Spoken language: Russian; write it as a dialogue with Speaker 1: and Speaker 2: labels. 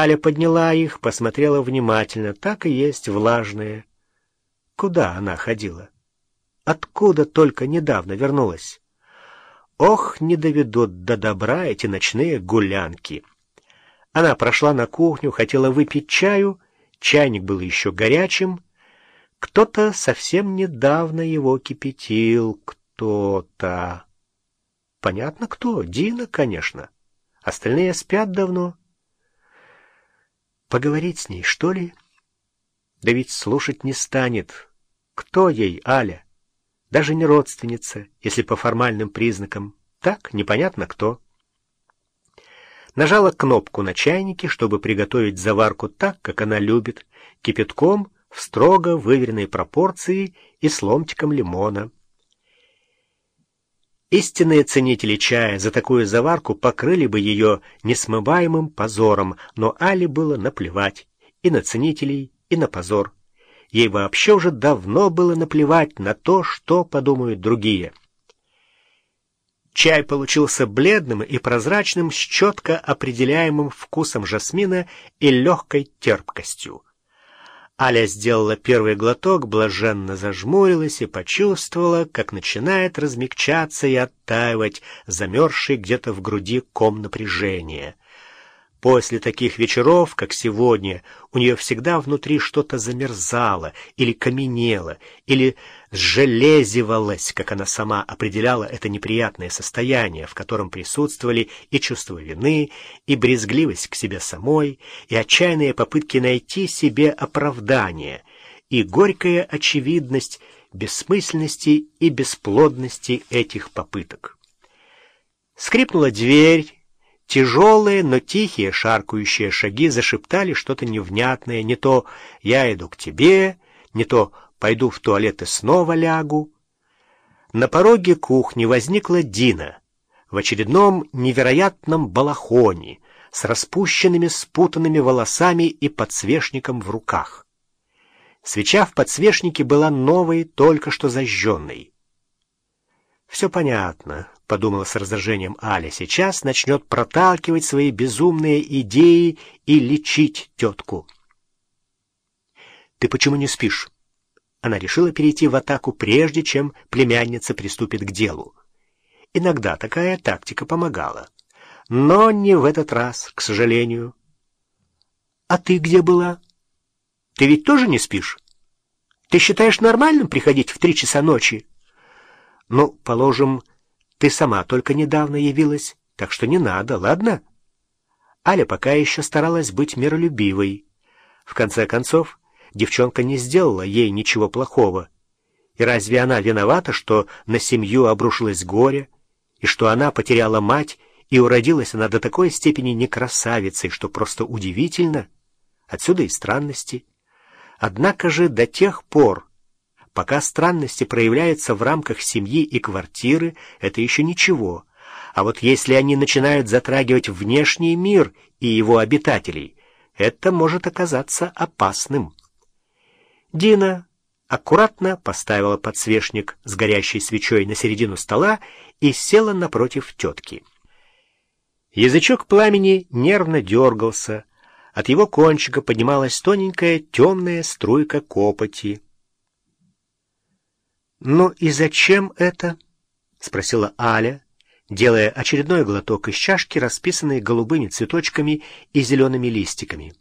Speaker 1: Аля подняла их, посмотрела внимательно. Так и есть влажные. Куда она ходила? Откуда только недавно вернулась? Ох, не доведут до добра эти ночные гулянки. Она прошла на кухню, хотела выпить чаю, чайник был еще горячим. Кто-то совсем недавно его кипятил, кто-то. Понятно, кто. Дина, конечно. Остальные спят давно. Поговорить с ней, что ли? Да ведь слушать не станет. Кто ей, Аля? Даже не родственница, если по формальным признакам. Так, непонятно кто. Нажала кнопку на чайнике, чтобы приготовить заварку так, как она любит, кипятком в строго выверенной пропорции и с ломтиком лимона. Истинные ценители чая за такую заварку покрыли бы ее несмываемым позором, но Али было наплевать и на ценителей, и на позор. Ей вообще уже давно было наплевать на то, что подумают другие. Чай получился бледным и прозрачным с четко определяемым вкусом жасмина и легкой терпкостью. Аля сделала первый глоток, блаженно зажмурилась и почувствовала, как начинает размягчаться и оттаивать замерзший где-то в груди ком напряжения. После таких вечеров, как сегодня, у нее всегда внутри что-то замерзало или каменело, или сжелезивалось, как она сама определяла это неприятное состояние, в котором присутствовали и чувство вины, и брезгливость к себе самой, и отчаянные попытки найти себе оправдание, и горькая очевидность бессмысленности и бесплодности этих попыток. Скрипнула дверь, Тяжелые, но тихие шаркающие шаги зашептали что-то невнятное, не то «я иду к тебе», не то «пойду в туалет и снова лягу». На пороге кухни возникла Дина в очередном невероятном балахоне с распущенными спутанными волосами и подсвечником в руках. Свеча в подсвечнике была новой, только что зажженной. «Все понятно», — подумала с раздражением Аля. «Сейчас начнет проталкивать свои безумные идеи и лечить тетку». «Ты почему не спишь?» Она решила перейти в атаку, прежде чем племянница приступит к делу. Иногда такая тактика помогала. Но не в этот раз, к сожалению. «А ты где была? Ты ведь тоже не спишь? Ты считаешь нормальным приходить в три часа ночи?» Ну, положим, ты сама только недавно явилась, так что не надо, ладно? Аля пока еще старалась быть миролюбивой. В конце концов, девчонка не сделала ей ничего плохого. И разве она виновата, что на семью обрушилось горе, и что она потеряла мать, и уродилась она до такой степени не красавицей, что просто удивительно? Отсюда и странности. Однако же до тех пор, Пока странности проявляются в рамках семьи и квартиры, это еще ничего. А вот если они начинают затрагивать внешний мир и его обитателей, это может оказаться опасным. Дина аккуратно поставила подсвечник с горящей свечой на середину стола и села напротив тетки. Язычок пламени нервно дергался, от его кончика поднималась тоненькая темная струйка копоти. «Ну и зачем это?» — спросила Аля, делая очередной глоток из чашки, расписанной голубыми цветочками и зелеными листиками.